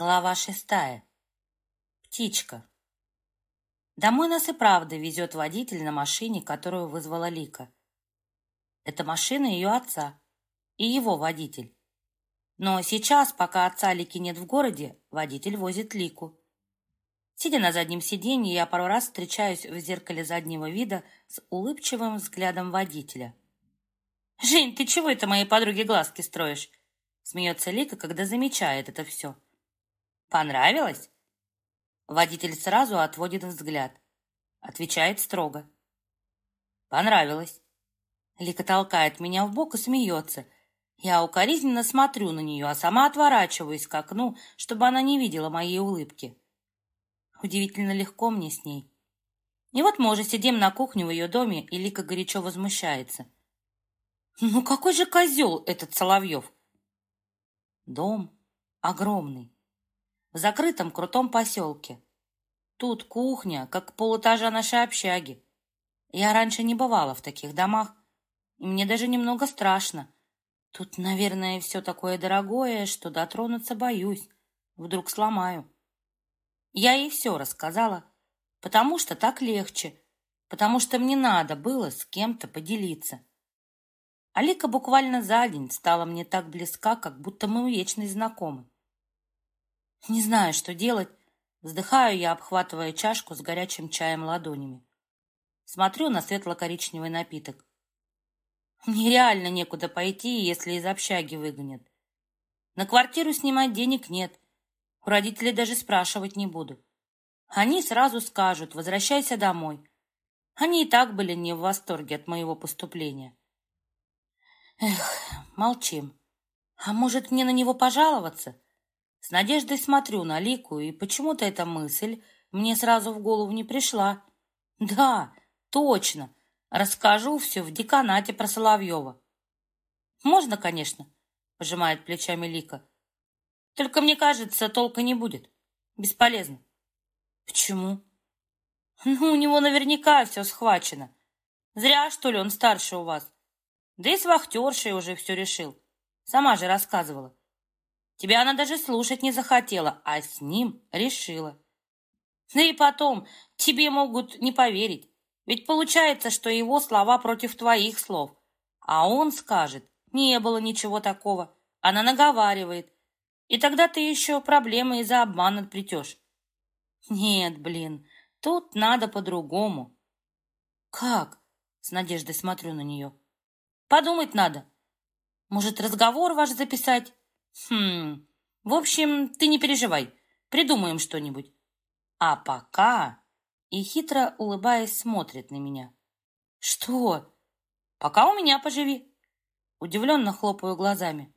Глава шестая. Птичка. Домой нас и правда везет водитель на машине, которую вызвала Лика. Это машина ее отца и его водитель. Но сейчас, пока отца Лики нет в городе, водитель возит Лику. Сидя на заднем сиденье, я пару раз встречаюсь в зеркале заднего вида с улыбчивым взглядом водителя. «Жень, ты чего это моей подруге глазки строишь?» Смеется Лика, когда замечает это все. Понравилось? Водитель сразу отводит взгляд. Отвечает строго. Понравилось. Лика толкает меня в бок и смеется. Я укоризненно смотрю на нее, а сама отворачиваюсь к окну, чтобы она не видела моей улыбки. Удивительно легко мне с ней. И вот мы уже сидим на кухне в ее доме, и Лика горячо возмущается. Ну какой же козел этот Соловьев? Дом огромный в закрытом крутом поселке. Тут кухня, как полэтажа нашей общаги. Я раньше не бывала в таких домах, и мне даже немного страшно. Тут, наверное, все такое дорогое, что дотронуться боюсь. Вдруг сломаю. Я ей все рассказала, потому что так легче, потому что мне надо было с кем-то поделиться. Алика буквально за день стала мне так близка, как будто мы вечно знакомы. Не знаю, что делать. Вздыхаю я, обхватывая чашку с горячим чаем ладонями. Смотрю на светло-коричневый напиток. Мне реально некуда пойти, если из общаги выгонят. На квартиру снимать денег нет. У родителей даже спрашивать не буду. Они сразу скажут, возвращайся домой. Они и так были не в восторге от моего поступления. Эх, молчим. А может, мне на него пожаловаться? С надеждой смотрю на Лику, и почему-то эта мысль мне сразу в голову не пришла. Да, точно, расскажу все в деканате про Соловьева. Можно, конечно, пожимает плечами Лика. Только мне кажется, толка не будет. Бесполезно. Почему? Ну, у него наверняка все схвачено. Зря, что ли, он старше у вас. Да и с вахтершей уже все решил. Сама же рассказывала. Тебя она даже слушать не захотела, а с ним решила. Да и потом, тебе могут не поверить. Ведь получается, что его слова против твоих слов. А он скажет, не было ничего такого. Она наговаривает. И тогда ты еще проблемы из-за обмана плетешь. Нет, блин, тут надо по-другому. Как? С надеждой смотрю на нее. Подумать надо. Может, разговор ваш записать? Хм, в общем, ты не переживай, придумаем что-нибудь. А пока... И хитро улыбаясь смотрит на меня. Что? Пока у меня поживи. Удивленно хлопаю глазами.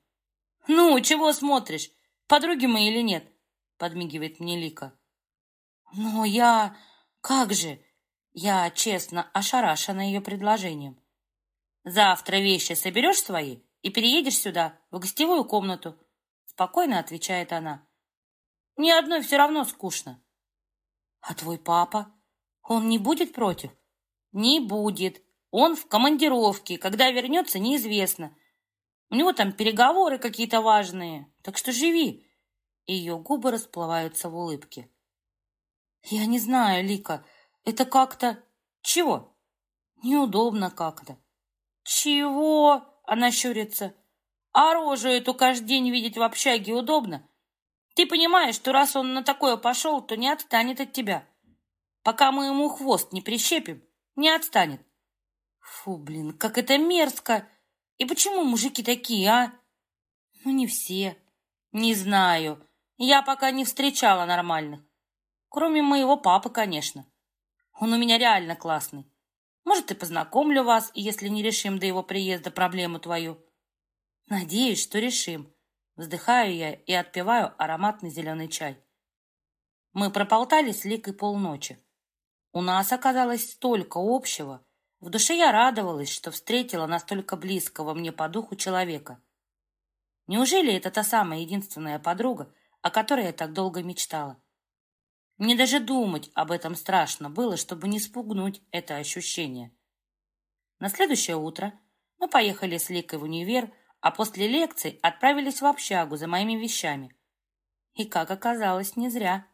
Ну, чего смотришь? Подруги мы или нет? Подмигивает мне Лика. Но я... Как же? Я, честно, ошарашена ее предложением. Завтра вещи соберешь свои и переедешь сюда, в гостевую комнату. Спокойно отвечает она. Ни одной все равно скучно. А твой папа? Он не будет против? Не будет. Он в командировке. Когда вернется, неизвестно. У него там переговоры какие-то важные. Так что живи. Ее губы расплываются в улыбке. Я не знаю, Лика, это как-то... Чего? Неудобно как-то. Чего? Она щурится. А рожу эту каждый день видеть в общаге удобно? Ты понимаешь, что раз он на такое пошел, то не отстанет от тебя. Пока мы ему хвост не прищепим, не отстанет. Фу, блин, как это мерзко! И почему мужики такие, а? Ну, не все. Не знаю. Я пока не встречала нормальных. Кроме моего папы, конечно. Он у меня реально классный. Может, и познакомлю вас, если не решим до его приезда проблему твою. Надеюсь, что решим. Вздыхаю я и отпиваю ароматный зеленый чай. Мы прополтались с Ликой полночи. У нас оказалось столько общего. В душе я радовалась, что встретила настолько близкого мне по духу человека. Неужели это та самая единственная подруга, о которой я так долго мечтала? Мне даже думать об этом страшно было, чтобы не спугнуть это ощущение. На следующее утро мы поехали с Ликой в универ, а после лекций отправились в общагу за моими вещами. И, как оказалось, не зря.